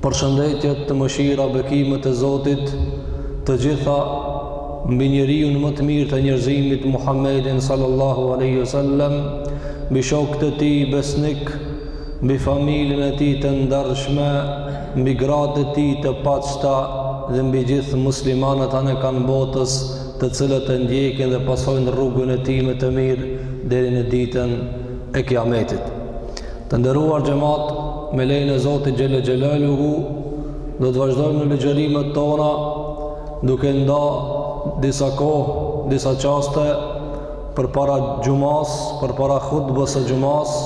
Përshëndetjet, mëshira bekimet e Zotit të gjitha mbi njeriun më të mirë të njerëzimit Muhammedin sallallahu alejhi ve sellem mbi shokët e tij besnik mbi familjen e tij të ndershme mbi gratë e tij të pastra dhe mbi gjithë muslimanët anekënd botës të cilët e ndjekin dhe pasojnë rrugën e tij me të mirë deri në ditën e kiametit Të nderuar xhamat, me lejen e Zotit xhelle xhelaluhu, do të vazhdojmë në ligjërimet tona duke nda disa kohë, disa çaste përpara xhumasë, përpara hutbes së xhumasë,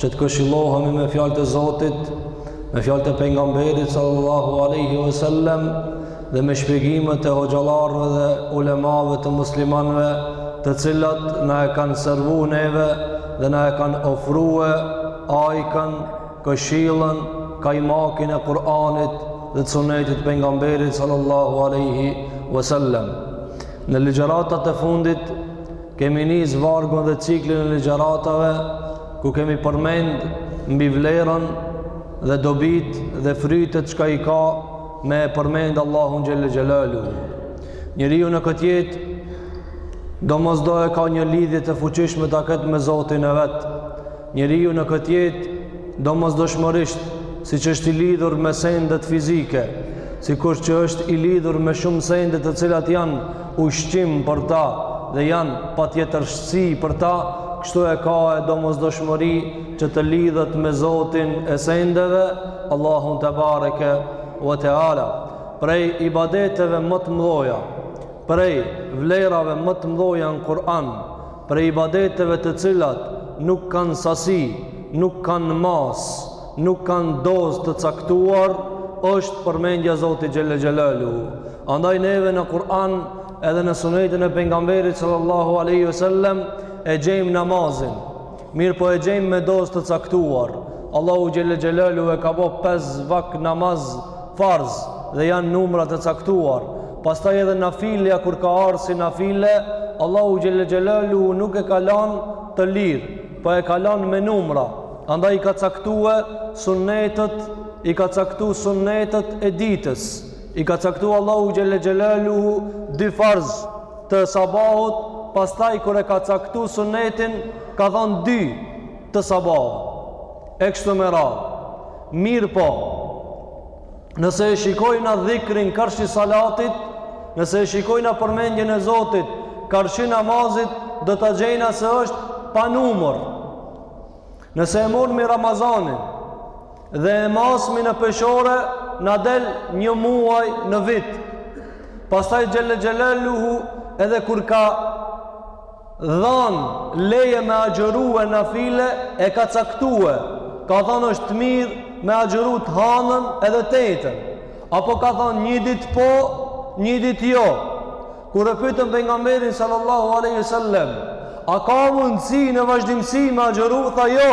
që të këshillohemi me fjalët e Zotit, me fjalët e pejgamberit sallallahu alejhi ve sellem, dhe me shpjegimet e hoxhallarëve dhe ulemave të muslimanëve, të cilat na e kanë servu neve dhe na e kanë ofrue ajkën, këshillën, kajmakin e Kur'anit dhe sunetit pejgamberit sallallahu alejhi ve sellem. Në ligjëratat e fundit, kemi nisë vargun dhe ciklin e ligjëratave, ku kemi përmend mbi vlerën dhe dobitë dhe frytet çka i ka me e përmend Allahun xhelle xhelaluhu. Njeriu në këtë jetë domosdo e ka një lidhje të fuqishme ta ketë me Zotin e vet. Njeriu në këtë jetë domosdoshmërisht siç është i lidhur me sendet fizike, sikur që është i lidhur me shumë sende të cilat janë ushqim për ta dhe janë patjetërsi për ta, kështu e ka edhe domosdoshmëri që të lidhet me Zotin e sendeve, Allahun tebareke ve teala. Prej ibadeteve më të mdhoja, prej vlerave më të mdhoja në Kur'an, prej ibadeteve të cilat nuk kanë sasi, nuk kanë masë, nuk kanë dozë të caktuar, është përmendja e Zotit xhelle xhelaluhu. Andaj neve në Kur'an edhe në sunetin e pejgamberit sallallahu alejhi ve sellem e gjejmë namazin, Mirëpo e gjejmë me dozë të caktuar. Allahu xhelle xhelaluhu e ka bo 5 vakt namaz farz dhe janë numrat e caktuar. Pastaj edhe nafilja kur ka ardh si nafile, Allahu xhelle xhelaluhu nuk e ka lanë të lirë, po e ka lanë me numra. Andaj i ka caktue sunetet, i ka caktu sunetet e ditës. I ka caktu Allahu xhelle xhelaluhu dy farz të sabahut, pastaj kur e ka caktu sunetin, ka thanë dy të sabahut, e kështu me radhë. Mirëpo, nëse e shikojna dhikrin karshi salatit, nëse e shikojna përmendjen e Zotit karshi namazit, do ta gjejna se është pa numër. Nëse e morrmi Ramazanin, Dhe e masmi në peshore na del një muaj në vit. Pastaj Xhelle Xhelaluhu edhe kur ka dhan leje me agjërue nafile e ka caktue ka thonë është mirë me agjëru të hanën edhe t'ejten apo ka thonë një dit po një dit jo kur e pytën pejgamberin sallallahu aleyhi sallem a ka mundësi në vazhdimësi me agjëru tha jo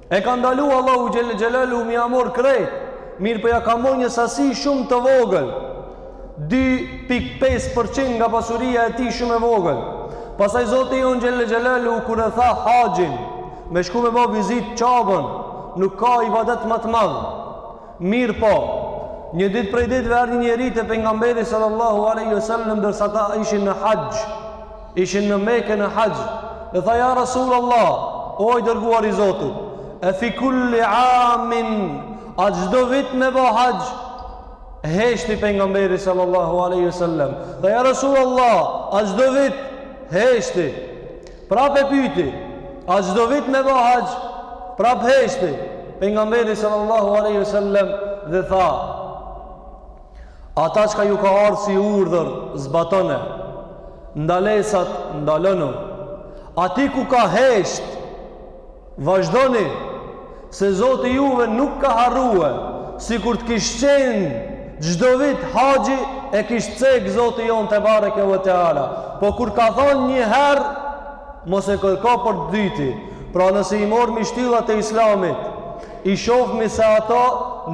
E ka ndalu Allahu Xhelle Xhelaluhu me ja marr krejt, mirëpo ja ka marr një sasi shumë të vogël, 2.5% nga pasuria e tij shumë e vogël. Pastaj Zoti jonë Xhelle Xhelaluhu kur e tha haxhin, me shku me bo vizitë Qabën, nuk ka ibadet ma të madhë. Mirëpo, një ditë prej ditëve erdhi një njeri te pejgamberi sallallahu alaihi wasallam ndërsa ata ishin në haxh. Ishin në Mekë në haxh, dhe tha ja Rasul Allah, o i dërguar i Zotit, e fi kulli amin, a çdo vit me bë haxh? Heshti pejgamberi sallallahu alaihi wasallam. Tha ja Rasul Allah, a çdo vit? Heshti. Prap e pyeti, a çdo vit me bë haxh? Prap heshti pejgamberi sallallahu alaihi wasallam dhe tha Ata çka ju ka ardhë si urdhër, zbatone. Ndalesat, ndalonu. Aty ku ka hesht, vazhdoni, se Zoti juve nuk ka harrue, sikur të kish qenë çdo vit haxhi e kish cekë Zoti jonë tebareke ve teala. Po kur ka thonë një herë, mos e kërko për dyti. Pra nëse i marrmi shtyllat e islamit, I shohmi se ato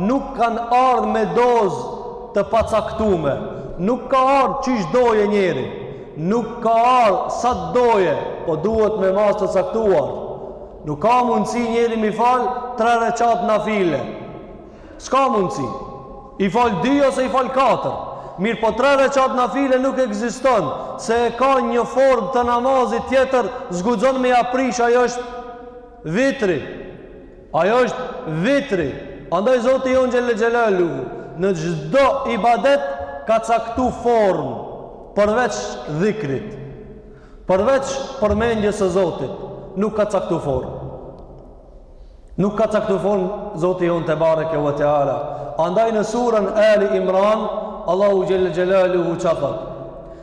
nuk kanë ardhë me dozë të pacaktume, nuk ka ardhë qysh dojë njeri, nuk ka ardhë sa të dojë, po duhet me masë të caktuar. Nuk ka mundësi njeri m'i falë tre reqatë nafile. S'ka mundësi. I falë dy ose i falë katër. Mirëpo tre reqatë nafile nuk ekziston, se e ka një formë të namazit tjetër, s'guxon me ja prish, ajo është Vitri, ajo është vitri, andaj Zoti jonë Xhelle Xhelaluhu në çdo ibadet ka caktu formë përveç dhikrit, përveç përmendjes së Zotit, nuk ka caktu formë. Nuk ka caktu formë Zoti jonë tebareke ve teala. Andaj në suren Ali Imran, Allahu Xhelle Xhelaluhu çka thot.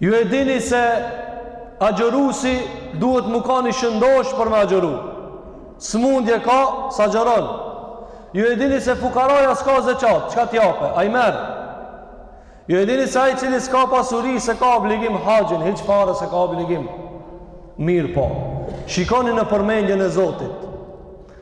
Ju e dini se agjërusi duhet me kanë i shëndosh për me agjëru. Sëmundje ka, s'agjëron. Ju e dini se fukaraja s'ka zeqat, çka t'japë, ai merr. Ju e dini se ai i cili s'ka pasuri, s'e ka obligim haxhin, hiç fare s'e ka obligim. Mirëpo, shikoni në përmendjen e Zotit.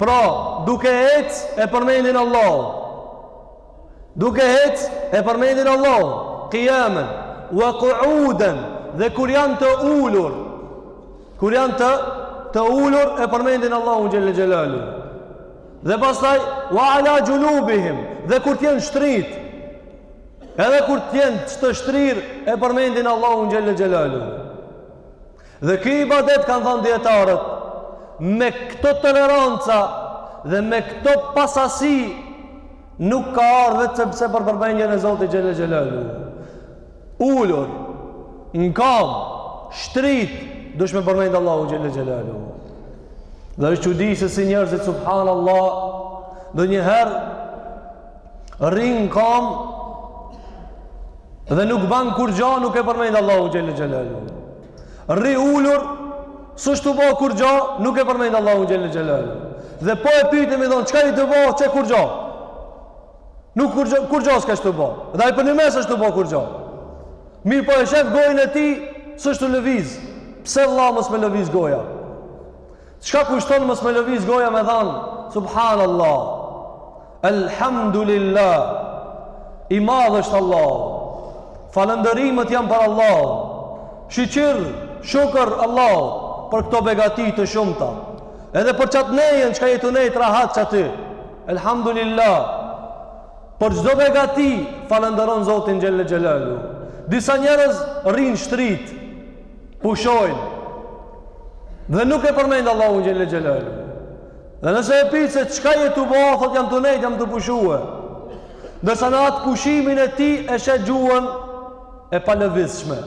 Pra, duke hecë e përmendin Allahun. Duke hecë e përmendin Allahun, qiyamen wa qu'udan, dhe kur janë të ulur, kur janë të ulur e përmendin Allahun xhel-le xhelaluhu. Dhe pastaj wa ala junubihim, dhe kur të jenë shtrirë, edhe kur të jenë të shtrirë e përmendin Allahun xhel-le xhelaluhu. Dhe ky ibadet kanë thënë dijetarët, me këto toleranca dhe me këto pa sasi nuk ka ardhë vetëm se për përmendjen e Zotit xhel-le xhelaluhu. Ulur, në kamë, shtrirë, duhesh me përmendë Allahun xhel-le xhelaluhu. Dhe është çudi se si njerëzit subhanallah ndonjëherë Rri n'kamë dhe nuk ban kurgjo, nuk e përmend Allahun xhel-le xhelaluhu. Rri ulur s'është tu bo kurgjo, nuk e përmend Allahun xhel-le xhelaluhu. Dhe po e pyete e i thon çka je tu bo, qe kurgjo. Nuk, kurgjo s'ka tu bo. Dhe ai përnime s'është tu bo kurgjo. Mirëpo e shef gojën e tij s'është tu lëviz. Pse vëlla mos me lëviz goja? Çka kushton mos me lëviz goja me thanë? Subhanallah. Elhamdulillah I madh është Allahu Falënderimet janë për Allahun Shyqyr, shukur Allahut Për këto begati të shumta Edhe për qatë nejën çka je tu nejtë rahat qaty Elhamdulillah Për çdo begati falënderon Zotin xhel-le xhelaluhu Disa njerëz rrinë shtrirë Pushojnë Dhe nuk e përmend Allahun xhel-le xhelaluhu Dhe nëse e pyet se çka je tu bo, thotë jam tu nejtë, jam tu pushue. Ndërsa në atë pushimin e tij e sheh gjuhën e palëvizshme.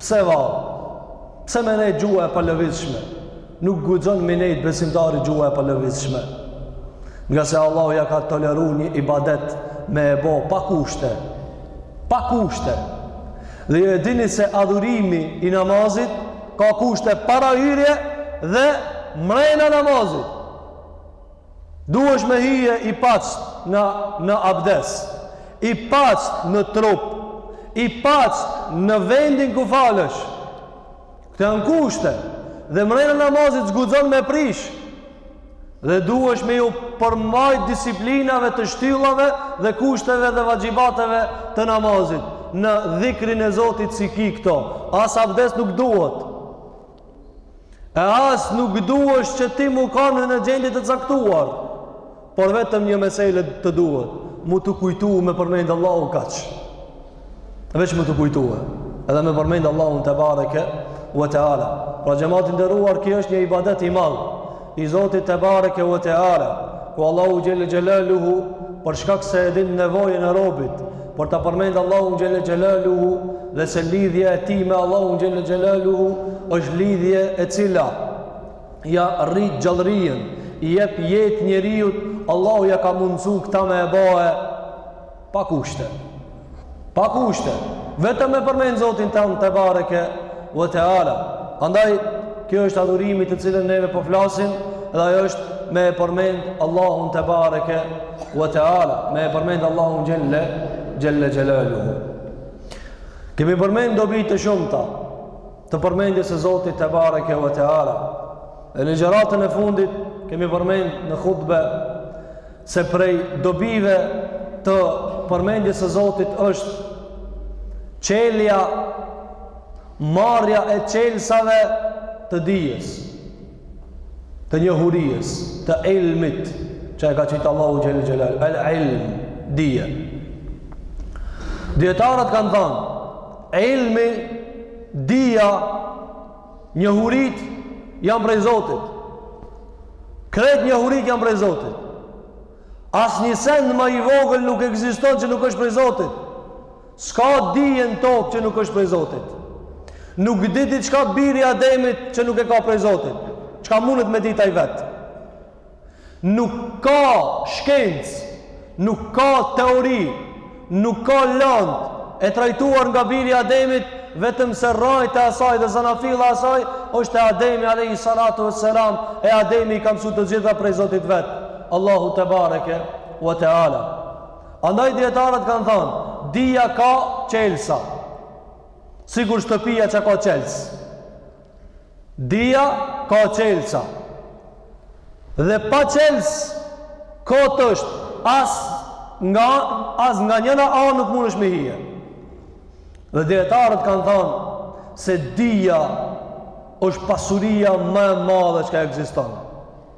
Pse vallë? Pse me nejtë gjuha e palëvizshme? Nuk guxon me nejtë besimtari gjuha e palëvizshme. Ngase Allahu ia ka toleru një ibadet me e bo pa kushte. Pa kushte. Dhe ju e dini se adhurimi i namazit Ka kushte para hyrje dhe mrena namazit. Duhesh me hy i pastër në, në abdes, i pastër në trup, i pactë në vendin ku falësh. Këte janë kushte. Dhe mrena namazit zgudzon me prish. Dhe duhesh me iu përmbajtë disiplinave të shtyllave dhe kushteve dhe vaxhibateve të namazit. Në dhikrin e Zotit s'i ki këto, as abdes nuk duhet. E as nuk duhesh që ti me kanë në gjendje të caktuar. Por vetëm një mesele të duhet, m'u t'kujtu me përmendë Allahun, kaq. Veç me të kujtue, edhe me përmend Allahun tebareke ve teala. Pra xhemat i nderuar, kjo është një ibadet i madh i Zotit tebareke ve teala, ku Allahu xhele xhelaluhu, për shkak se e din nevojën e robit, për ta përmend Allahun xhele xhelaluhu, dhe se lidhja e tij me Allahun xhele xhelaluhu, është lidhje e cila, ia rrit gjallërinë, i jep jetë njeriut, Allahu ia ka mundësu këta me e bo, Pa kushte. Pa kushte. Vetëm me e përmend Zotin tan tebareke ve teala. Andaj kjo është adhurimi të cilën neve po flasim dhe ajo është me e përmend Allahun tebareke ve teala, me e përmend Allahun xhele xhelaluhu. Kemi përmend dobi të shumta të përmendjes së Zotit tebareke ve teala. Në ligjëratën e fundit kemi përmend në hutbe se prej dobive të përmendjes së Zotit është çelja marrja e çelësave të dijes të njohurisë të ilmit që e ka qitë Allahu xhele xhelaluhu el ilm dije dijetarët kanë thanë ilmi dija Njohuritë janë prej Zotit. Krejt njohuritë janë prej Zotit. Asnjë send ma i vogël nuk ekziston që nuk është prej Zotit. S'ka dije në tokë që nuk është prej Zotit. Nuk di diçka biri i Ademit që nuk e ka prej Zotit. Çka mundet me ditë ai vetë. Nuk ka shkencë, nuk ka teori, nuk ka landë e trajtuar nga biri i Ademit, vetëm se rrajët e asaj dhe zanafilla e asaj është te Ademi alejhi salatu ve selam, e Ademi i ka msu të gjitha prej Zotit vetë, Allahu tebareke ve teala. Andaj dijetarët kanë thanë, dija ka çelësa. Sikur shtëpia që ka çelës. Dija ka çelësa dhe pa çelës kot është as nga as nga njëna anë nuk mundesh me hi. Dhe dijetarët kanë thanë se dija është pasuria më e madhe çka ekziston.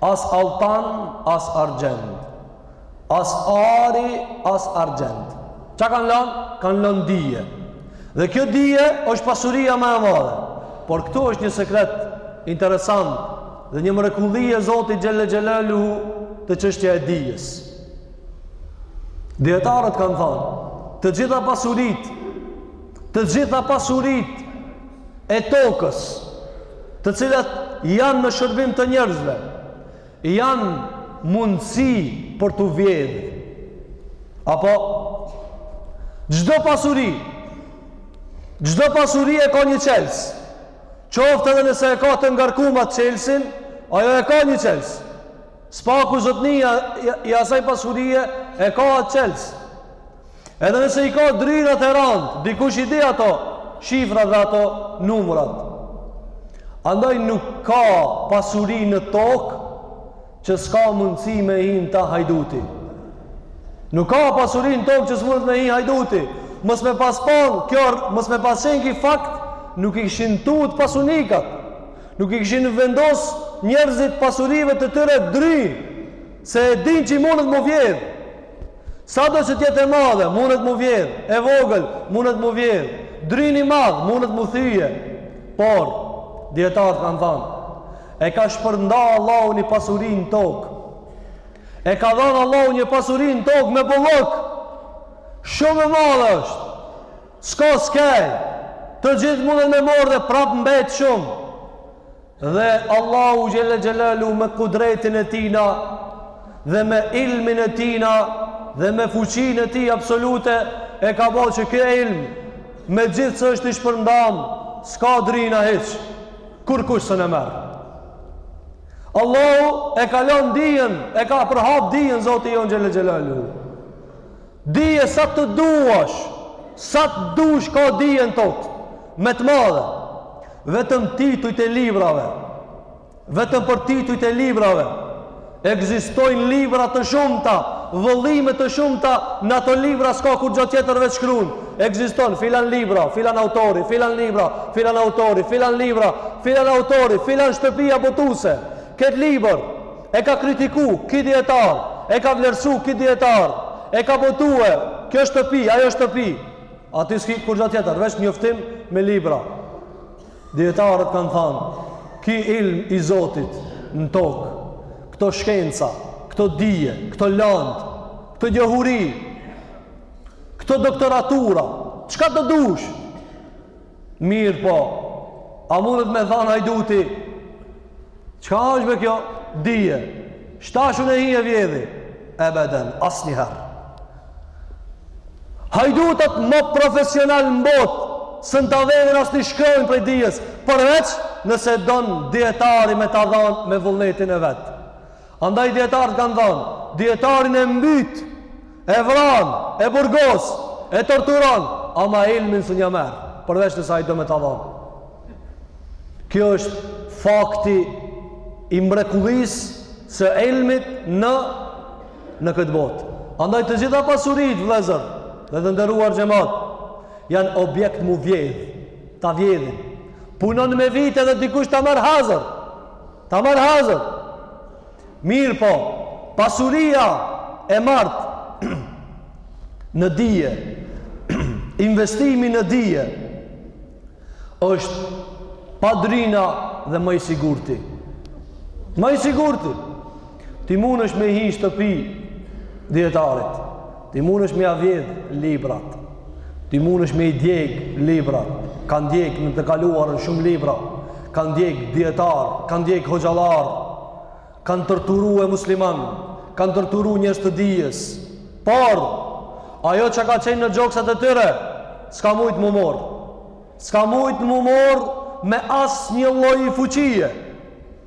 As altan, as argjend. As ari, as argjend. Ça kanë lanë? Kanë lanë dije. Dhe kjo dije është pasuria më e madhe. Por këtu është një sekret interesant dhe një mrekulli e Zotit xhele xhelaluhu te çështja e dijes. Dijetarët kanë thanë, të gjitha pasuritë, të gjitha pasuritë, e tokës, të cilat janë në shërbim të njerëzve, janë mundësi për të vjedhë. Apo, çdo pasuri, çdo pasuri e ka një çels, qoftë edhe nëse e ka të ngarkumat çelsin, ajo e ka një çels. S'paku zotnia i asaj pasurie e ka atë çelës. Edhe nëse i ka drynat e rand, dikush i di ato shifrat dhe ato numrat. Andaj nuk ka pasuri në tokë që s'ka mundësi me hi n'ta hajduti. Nuk ka pasuri në tokë që s'mundet me hi hajduti. Mos me pas kanë kjo, mos me pas qen ky fakt, nuk ishin tut pasanikat. Nuk i kishin vendos njerëzit pasurive të tyre dry, se e dinë që mundet mu vjedhë. Sado që t'jetë e madhe, mundet mu vjedhë, e vogël, mundet mu vjedhë, dryni i madh, mundet mu thyje. Por, dijetarët kanë thanë, e ka shpërnda Allahu një pasuri në tokë. E ka dhanë Allahu një pasuri në tokë me bollëk. Shumë e madhe është. S'ka skej, të gjithë mundën me marrë dhe prapë mbet shumë. Dhe Allahu Xhelle Xhelaluhu me kudretin e tina dhe me ilmin e tina dhe me fuqinë e tij absolute e ka bo që ky ilm megjithëse është i shpërndam s'ka dryna hiç kurkush s'un e merr Allahu e ka lan dijen e ka përhap dijen Zoti jonë xhelle xhelaluhu Dije sa të duash, sa të dush ka dije në tokë, me të madhe, vetëm titujt e librave, vetëm për titujt e librave, ekzistojnë libra të shumta, vëllime të shumta, në ato libra s'ka kurgjo tjetër veç shkruun, ekziston filan libra, filan autori, filan libra, filan autori, filan libra, filan autori, filan shtëpia botuse, këtë libër, e ka kritiku ky dijetar, e ka vlerësu ky dijetar, e ka botue kjo shtëpi, ajo shtëpi. Aty s'ki kurgja tjetër, veç njoftim me libra. Dijetarët kanë thanë, ky ilm i Zotit në tokë, këto shkenca, këto dije, këto landë, këto njohuri, këto doktoratura, çka të dush, Mirpo, a mundet me thanë hajduti, çka asht be kjo dije? Shtash un e hi e vjedhi, ebeden, asnjëherë. Hajdutat ma profesional në botë, s'un ta vjedhin as një shkronjë prej dijes, përveç nëse don dijetari me ta dhanë me vullnetin e vet. Andaj dijetarët kanë thënë, dijetarin e mbyt, e vran, e burgos, e torturon, ama ilmin s'un ja merr, përveç nëse ai do me ta dhënë. Kjo është fakti i mrekullisë së ilmit në në këtë botë. Andaj të gjitha pasuritë vëllezër dhe të nderuar xhamat janë objekt mu vjedh, ta vjedhin. Punon me vite edhe dikush ta merr hazër. Ta merr hazër. Mirëpo, pasuria e madhe në dije, investimi në dije është padyshim edhe ma i sigurti. Ma i sigurti. Ti mundesh me i hi n'shtëpi dijetarit. Ti mundesh me ia vjedh librat. Ti mundesh me i djeg librat. Kanë djeg në të kaluarën shumë libra. Kanë djeg dijetarë, kanë djeg hoxhallarë. Kanë torturu muslimanë, kanë torturu njerëz të dijes. Por ajo që ka qenë në gjoksat e tyre, s'ka mujt m'u marr. S'ka mujt m'u marr me asnjë lloj fuqie.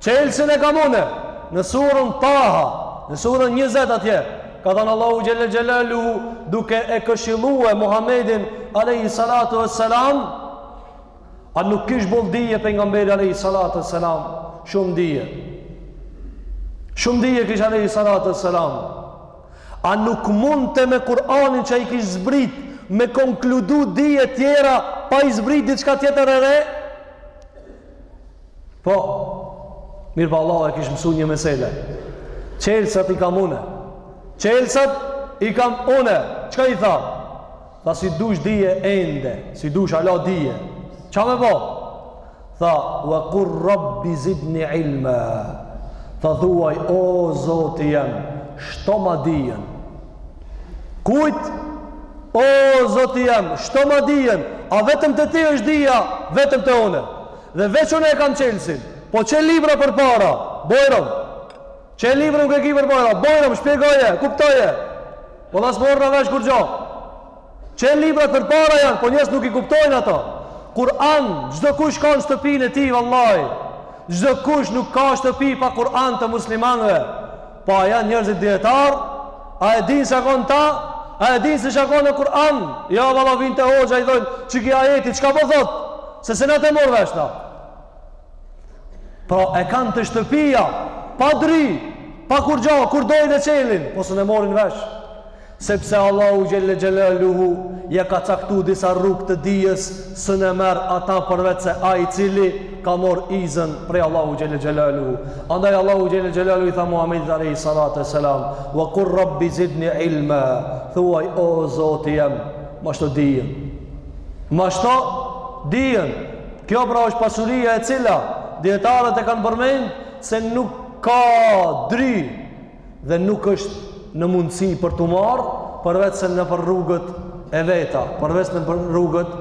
Çelësin e kam une, në surën taha, në surën njëzet atje, ka thënë Allahu Xhelle Xhelaluhu, duke e këshillue Muhammedin, alejhi salatu ve selam, a nuk kish boll dije Pejgamberi, alejhi salatu ve selam, shumë dije, shumë dije kish alejhi salatu ve selam, a nuk mundte me Kur'anin që i kish zbrit, me konkludu dije tjera, pa i zbrit diçka tjetër e re, Po, mirëpo Allahu e kish mësu një mesele. Çelsat i kam une. Çelsat i kam une. Çka i tha? Tha si dush dije ende, si dush hala dije. Ça me bo? Tha, ue kul rabbi zidni ilme. Tha thuaj, o zoti jem, shtoma dijen. Kujt? O zoti jem, shtoma dijen. A vetëm te ti është dija, vetëm te une. Dhe veç unë e kam çelsin. Po qe libra përpara, bujrum. Qe libra ku i ke përpara, bujrum, shpjegoje, kuptoje. Po na s'morrëm vesh kurgjo. Qe librat përpara janë, po njerëz nuk i kuptojnë ato. Kur'an, çdokush ka në shtëpinë e tij vallahi. Çdokush, nuk ka shtëpi pa Kur'an te muslimanët. Po a janë njerëzit dijetarë? A e dinë çka ka n'to? A e dinë se çka ka në Kur'an? Jo valla, vijnë te hoxha i thonë, "Qiky ajeti, çka po thot?" Se s'un e marrim vesh na. Pra e kanë te shtëpia, pa dry, pa kurgjo, kur dojnë e çelin, po s'un e marrin vesh. Sepse Allahu xhelle xhelaluhu ia ka caktu disa rrugë të dijes s'e merr ata përveçse ai i cili ka marr izën prej Allahu xhelle xhelaluhu andaj Allahu xhelle xhelaluhu i tha Muhamedit alejhi salatu ve selam wa kul rabbi zidni ilma thuaj o zoti jem ma shto dijen ma shto dijen kjo pra është pasuria e cila dijetarët e kanë përmend se nuk ka dri dhe nuk është në mundësi për t'u marrë përveçse nëpër rrugët e veta, përveçse nëpër rrugët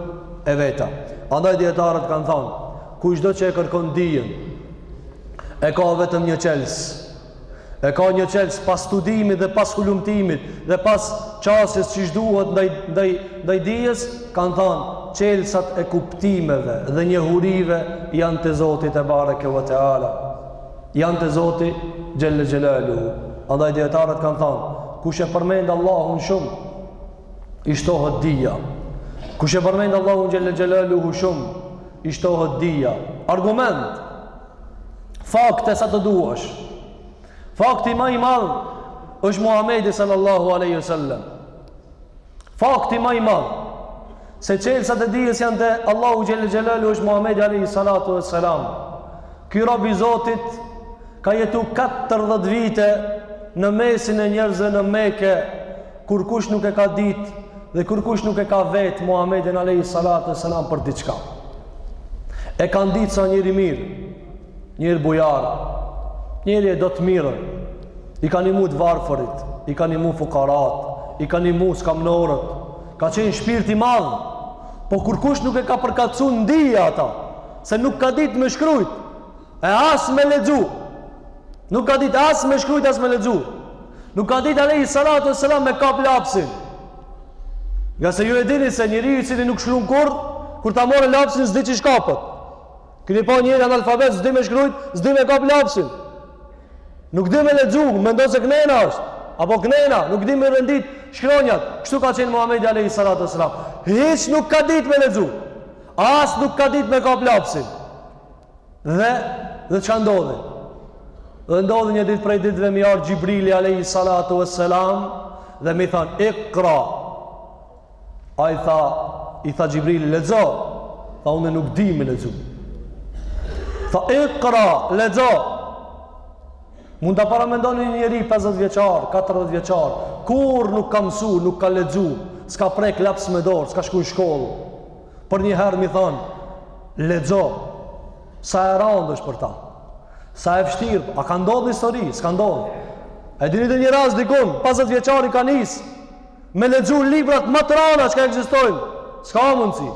e veta. Andaj dijetarët kanë thanë, kushdo që e kërkon dijen, e ka vetëm një çelës, e ka një çelës pas studimit dhe pas hulumtimit dhe pas qasjes që i duhet ndaj, ndaj, ndaj dijes, kanë thanë, çelësat e kuptimeve dhe njohurive janë te Zoti tebareke ve teala. janë te Zoti xhelle xhelaluhu. Andaj dijetarët kanë thanë, kush e përmend Allahun shumë, i shtohet dija. Kush e përmend Allahun xhelle xhelaluhu shumë, i shtohet dija. Argument, fakte sa të duash. Fakti ma i madh është Muhamedi sallallahu aleyhi sallam. Fakti ma i madh se çelësat e dijes janë te Allahu xhelle xhelaluhu është Muhamedi alayhi salatu vesselam. Ky rob i Zotit ka jetu 40 vite në mesin e njerëzve në Mekë, kurrkush nuk e ka ditë dhe kurrkush nuk e ka vet Muhamedin alayhi salatu vesselam për diçka. E kanë ditë si njeri i mirë, Njeri bujar, njeri e do të mirën, i ka nimu të varfërit, i ka nimu fukaratë, i ka nimu skamnorët, ka qenë shpirt i madh, po kurrkush nuk e ka përkatësu në dije ata, se nuk ka ditë me shkrujt, e as me lexu, nuk ka ditë as me shkrujt, as me lexu, nuk ka ditë alejhi salatu ve selam me kap lapsin, ngase ju e dini se njeriu i cili nuk shkrun kurrë, kur ta marrë lapsin, s'di qysh kapet, Keni pa njeri analfabet, s'di me shkrujt, s'di me kap lapsin. Nuk di me lexu, mendon se knena është. Apo knena, nuk di me i rendit shkronjat. Kështu ka qenë Muhamedi alayhi salatu wasalam. Hiç nuk ka ditë me lexu. As nuk ka ditë me kap lapsin. Dhe dhe çka ndodhi? Dhe ndodhi një ditë prej ditëve me i ardh Xhibrili alayhi salatu wasalam dhe me i thanë Iqra. Ai tha, i tha Xhibrili, lexo. Tha unë nuk di me lexu. Tha ikra, lexo. Mund ta paramendoni një njeri 50 vjeçar, 40 vjeçar, kur nuk ka mësu, nuk ka lexu, s'ka prek laps me dorë, s'ka shku në shkollë. Përnjëherë me i thanë, lexo. Sa e randë është për ta. Sa e vështirë, a ka ndodhë në histori, s'ka ndodhë. E dini ndonjë rast dikun, 50 vjeçari ka nisë Me lexu librat ma të rana çka ekzistojnë. S'ka mundsi.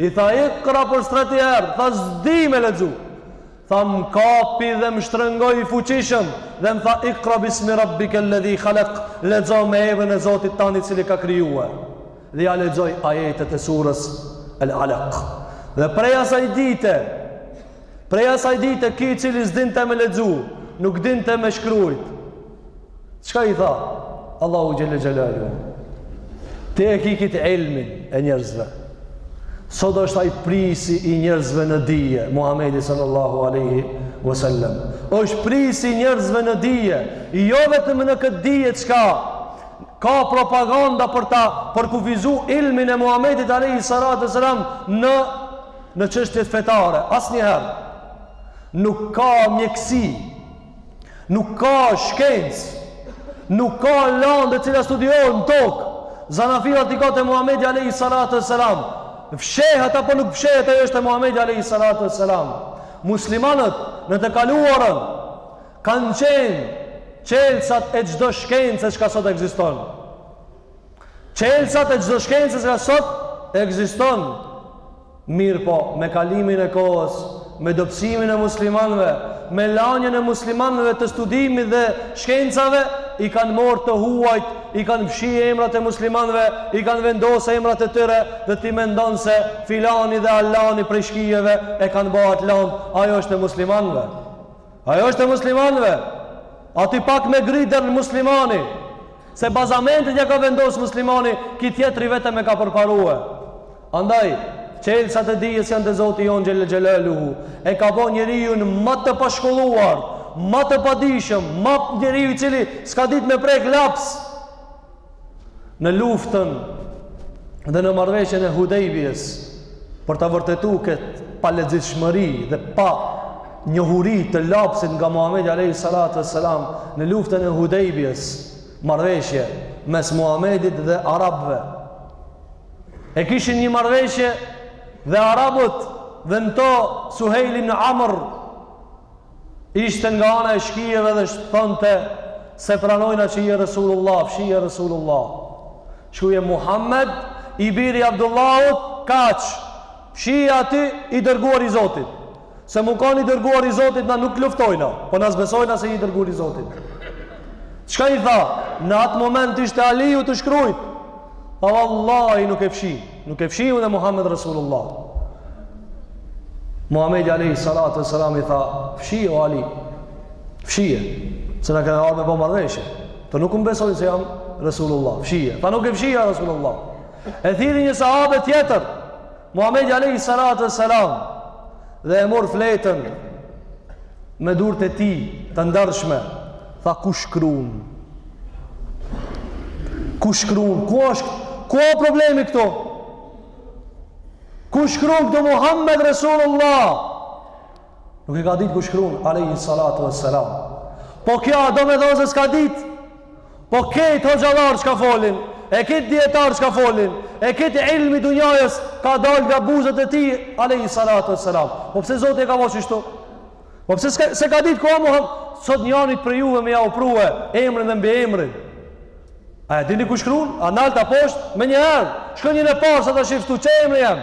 I tha Iqra për s'treti herë, tha s'di me lexu. Tha më kapi dhe më shtrëngoi fuqishëm dhe më tha Iqra bismi rabbika alladhi khalaq, lexo me emrin e Zotit tand i cili ka krijue. Dhe ia lexoi ajetet e surës El Alaq. Dhe prej asaj dite, prej asaj dite ky i cili s'dinte me lexu, nuk dinte me shkruajt. Çka i dha? Allahu xhelle xhelaluhu. Ti e ki krejt ilmin e njerëzve. Sot është ai prisi i njerëzve në dije, Muhamedi sallallahu alaihi wasallam. Është prisi i njerëzve në dije, jo vetëm në këtë dije çka ka propaganda për ta përkufizu ilmin e Muhamedit alaihi salatu wasallam në në çështjet fetare. Asnjëherë nuk ka mjeksi Nuk ka shkencë, nuk ka landë e cila studiohet në tokë. Zanafillat i ka te Muhamedi alejhi salatu ve selam. Fshehet apo nuk fshehet e është te Muhamedi alejhi salatu ve selam. Muslimanët në të kaluarën kanë qenë çelsat e çdo shkence çka sot ekziston. Çelsat e çdo shkence çka sot ekziston. Mirëpo, me kalimin e kohës, me dobësimin e muslimanëve, me lanien e muslimanëve të studimit dhe shkencave, i kanë marrë të huajt, i kanë fshi emrat e muslimanëve, i kanë vendosë emrat e tyre dhe ti mendon se filani dhe allani prej shkijeve e kanë ba atë landë, ajo është e muslimanëve. Ajo është e muslimanëve. Aty pak me grry del muslimani. Se bazamentet ia ka vendosë muslimani, ky tjetri vetëm e ka përparue. Andaj, çelësat e dijes janë te Zoti jonë xhelle xhelaluhu, e ka bo njeriun ma të pashkolluar, ma të padijshëm, ma njeriu i cili s'ka ditë me prek laps në luftën dhe në marrëveshjen e Hudejbjes për ta vërtetuar këtë palexueshmëri dhe panjohuri të lapsit nga Muhamedi alayhi salatu wassalam në luftën e Hudejbjes, marrëveshje mes Muhamedit dhe arabëve. E kishin një marrëveshje dhe arabët dhe në to Suhejl ibn Amr ishte nga ana e shkijeve dhe thonte s'e pranojna që je Resulullah, fshije Resulullah. Shkruje Muhammed, i biri Abdullahut, kaq, fshije atë i dërguar i Zotit. Se me kan i dërguar i Zotit na nuk t'luftojna, po na s'besojna se je i dërguar i Zotit. Çka i tha? Në atë moment ishte Aliu tu shkrujt. Tha vallahi nuk e fshi, nuk e fshi unë Muhammed Rasulullah. Muhammed alejhi salatu selam i tha, fshije o Ali. Fshije. Se na kena ardh me bo marrëveshje. Këta nuk më besojnë se jam Rasulullah. Fshije. Tha nuk e fshi ja Rasulullah. E thirri një sahabe tjetër. Muhamedi alejhi salatu selam dhe e mor fletën me durët e tij të ndershme, tha ku shkrun? Ku shkrun? Ku është? Ku o problemi këtu? Ku shkrun këtu Muhammed Resulullah? Nuk e ka ditë ku shkrun alayhi salatu wassalam. Po kjo a do me thonë se s'ka ditë? Po këta hoxhallar çka folin? E këta dijetar çka folin? E këtë ilm i dunjajës ka dalë nga buzët e tij alayhi salatu wassalam. Po pse Zoti e ka bo qështu? Po pse s'ka s'e ka ditë ku, a mun sot njanit prej juve me ja shkrue emrin dhe mbiemrin? A e dini ku shkrun? A nalt a poshtë? Menjëherë, shkronjën e parë sa ta shef ti, qe emri jem.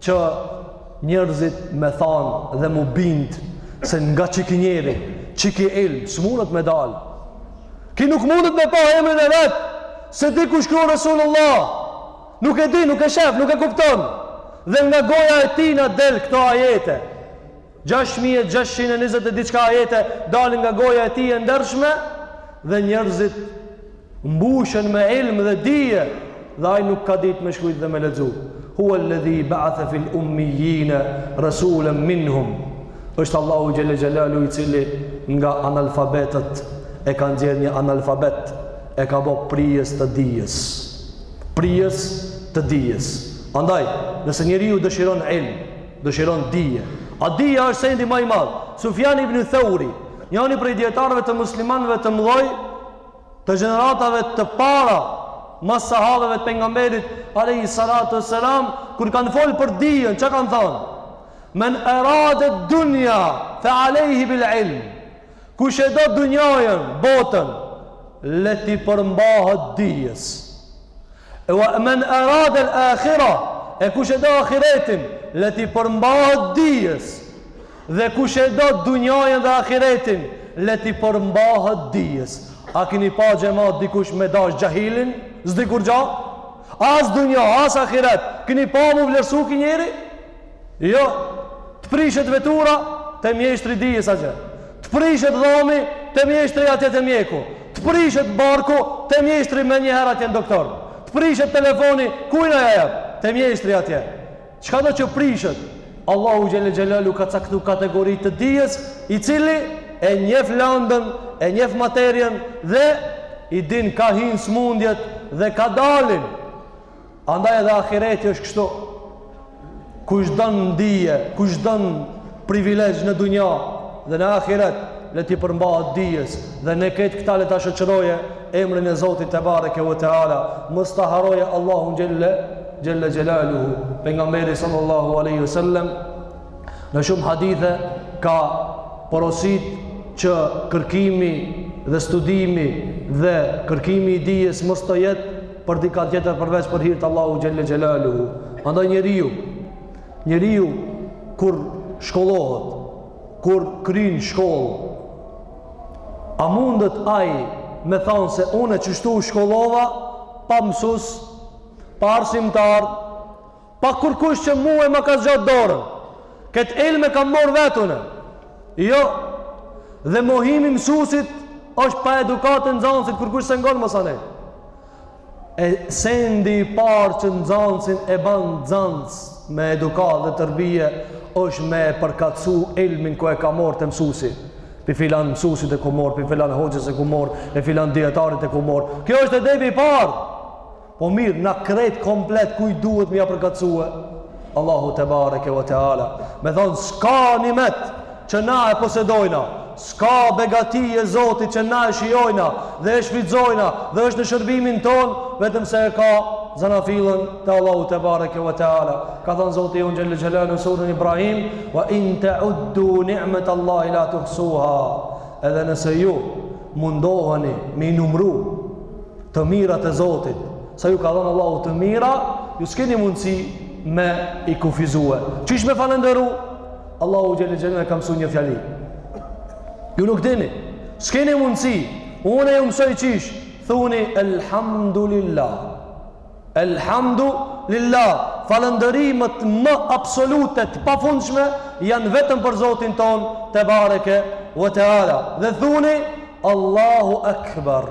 që njerëzit me thanë dhe mu bindë se nga qiki njeri, qiki ilm s'mundet me dalë. Ki nuk mundet me pa emrin e vet, s'e di ku shkrun Resulullah. Nuk e di, nuk e shef, nuk e kupton. Dhe nga goja e tij na del këto ajete. Gjashtë mijë e gjashtëqind e njëzet e diçka ajete dalin nga goja e tij e ndershme dhe njerëzit mbushen me ilm dhe dije dhe ai nuk ka ditë me shkrujt dhe me lexu. Huwa alladhi ba'atha fil ummiyina rasulan minhum. Është Allahu xhelle xhelalu i cili nga analfabetët e ka nxjerr një analfabet e ka bo prijës të dijes. Prijës të dijes. Andaj, nëse njeriu dëshiron ilm, Dëshiron dije. A dija është sendi ma i madh? Sufjan ibn Thauri, njoni prej dijetarëve të muslimanëve të mëdhoj të gjeneratave të para mas sahabeve të pejgamberit alayhi salatu wassalam, kur kanë folë për dijen, çka kanë thënë? Men arada dunya fa alayhi bil ilm. Kush e do dunjajën, botën, le t'i përmbahet dijes. E wa men arada al akhira, e kush e do ahiretin, le t'i përmbahet dijes. Dhe kush e do dunjajën dhe ahiretin, le t'i përmbahet dijes. A keni pa xhamat dikush me dash xhahilin? S'di kurgja? As dunja, as ahiret. Keni pa mu vlerësu ki njeri? Jo, të prishet vetura te mjeshtri dijes atje. Të prishet dhomi te mjeshtri atje te mjeku. Të prishet barku te mjeshtri menjëherë atje në doktor. Të prishet telefoni kujna ja jep te mjeshtri atje. Çkado që prishet? Allahu xhele xhelaluhu ka caktu kategori të dijes i cili e njef landën, e njef materien dhe i din ka hinë smundjet dhe ka dalin. Andaj edhe ahireti është kështu. Kush don dije, kush don privilegj në dunja dhe në ahiret, le t'i përmbahet dijes dhe në këtë këta le ta shoqëroje emrin e Zotit tebareke ve teala. Mos ta harroje Allahun xhelle xhelaluhu. Pejgamberi sallallahu alaihi wasallam në shumë hadithe ka porosit që kërkimi dhe studimi dhe kërkimi i dijes mos të jetë për diçka tjetër përveç për hir të Allahu xhelle xhelaluhu. Andaj njeriu, njeriu kur shkollohet, kur kryin shkollë, a mundet ai me thonë se unë qeshtu shkollova, pa mësus, pa arsimtar, Pa kurkush që mue ma ka zgjatë dorën. Ketë ilm e kam marrë vetë une. Jo, dhe mohimi i mësusit është paedukata e nxanësit, kurkush s'e ngon mos ane. E sendi i parë që nxanësin e banë nxanës me edukatë dhe terbije, është me e përkatësu ilmin ku e ka marrë te mësusi. Pi filan mësusit e kum marrë, pi filan hoxhës e kum marrë, e filan dijetarit e kum marrë. Kjo është edebi i parë. Po mirë, na krejt komplet kujt duhet me ja përkatësue? Allahut tebareke ve teala. Me thanë s'ka nimet që na e posedojna, s'ka begati e Zotit që na e shijojna dhe e shfrytëzojna dhe është në shërbimin tonë, vetëm se e ka zanafillën te Allahu tebareke ve teala. Ka thanë Zoti jonë xhele xhelaluhu surën Ibrahim, "Wa in ta'uddu ni'matallahi la tuhsuha." Edhe nëse ju mundoheni me i numru të mirat e Zotit, sa ju ka dhënë Allahu të mira, ju s'keni mundësi me i kufizue. Qish me falenderu? Allahu Xhele Xhelaluhu na ka msu një fjali. Ju nuk dini, s'keni mundësi, unë e ju mësoj qish, thuni Elhamdulillah. Elhamdulillah, falenderimet më absolute të pafundshme janë vetëm për Zotin tonë Tebareke ve Teala. Dhe thuni Allahu Akbar.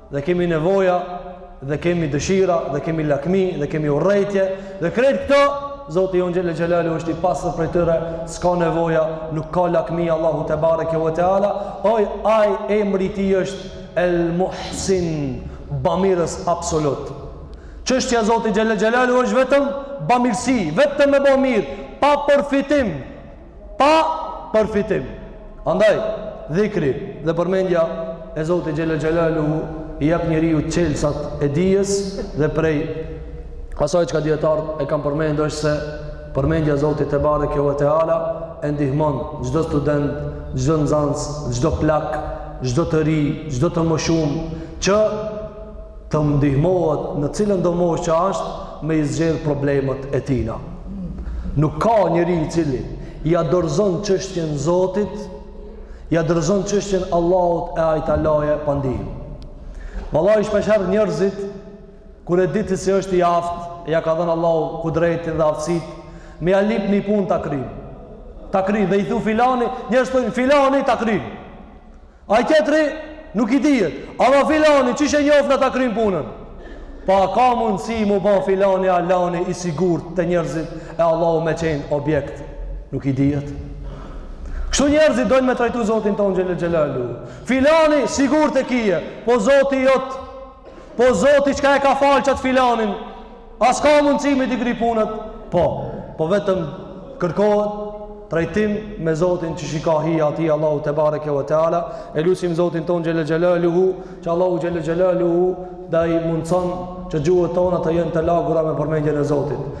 dhe kemi nevoja dhe kemi dëshira dhe kemi lakmi dhe kemi urrejtje dhe krejt këto Zoti jonë Xhele Xhelaluhu është i pastër prej tyre s'ka nevoja nuk ka lakmi Allahu Tebareke ve Teala oj ai emri i tij është el muhsin bamirës absolut çështja e Zotit Xhele Xhelaluhu është vetëm bamirësi vetëm me ba mirë pa përfitim pa përfitim. Andaj, dhikri dhe përmendja e Zotit Xhele Xhelaluhu i jep njeriut çelsat e dijes dhe prej asaj çka dijetarët e kanë përmendë është se përmendja e Zotit Tebareke ve Teala e ndihmon çdo student, çdo nxanës, çdo plak, çdo të ri, çdo të moshum që të ndihmohet në cilëndo moshë që është me i zgjedh problemet e tina. Nuk ka njeri i cili ia dorzon çështjen Zotit, ia dorzon çështjen Allahut e ai ta laje pa ndihmë. Vallahi shpeshherë njërzit, kur e ditë se është i aftë, e ja ka dhënë Allahu kudretin dhe aftësitë, me ja lip një pun të akrim. Të akrim, dhe i thu filani, njerëz thonë filani ta kryn. Ai tjetri nuk i dihet. Ama filani çish e njoft na ta kryen punën. Po a ka mundësi mu ban filani alani i sigurt te njerëzit e Allahu me qenë objekt. Nuk i dihet. Kështu njerëzit dojnë me trajtu Zotin tonë Xhele Xhelaluhu. Filani sigurt e kije, po Zoti jot Po zoti çka e ka falë qatë filanin? A s'ka mundësi me t'i kry punët? Po, po vetëm kërkohet trajtim me zotin qish i ka hi atij Allahu Tebareke ve Teala, e lusim zotin tonë Xhele Xhelaluhu, që Allahu Xhele Xhelaluhu na i mundëson që gjuhët tona të jenë të lagura me përmendjen e zotit.